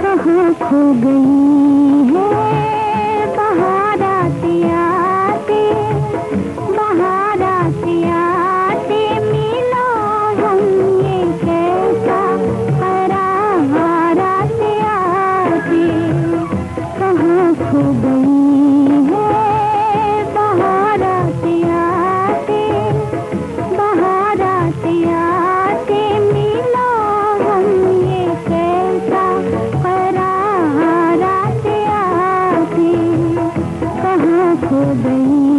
कहाँ खो गई कहाँ खो गई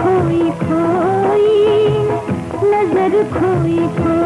खोई खोई नज़र खोई खोई